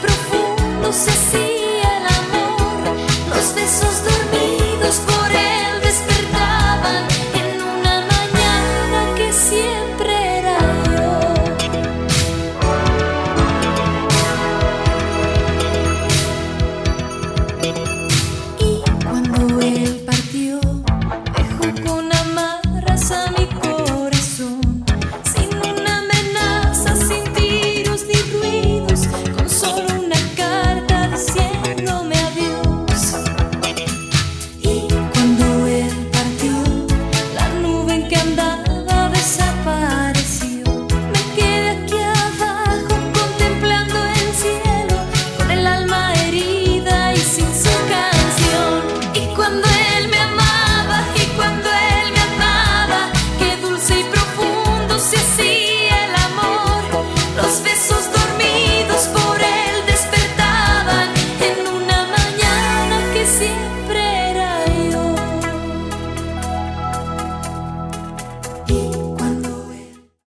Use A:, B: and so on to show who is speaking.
A: Profundo se hacía el amor, los besos dormidos por él despertaban en una mañana que siempre era yo. Y cuando él partió, dejó con amarras a mi cuerpo.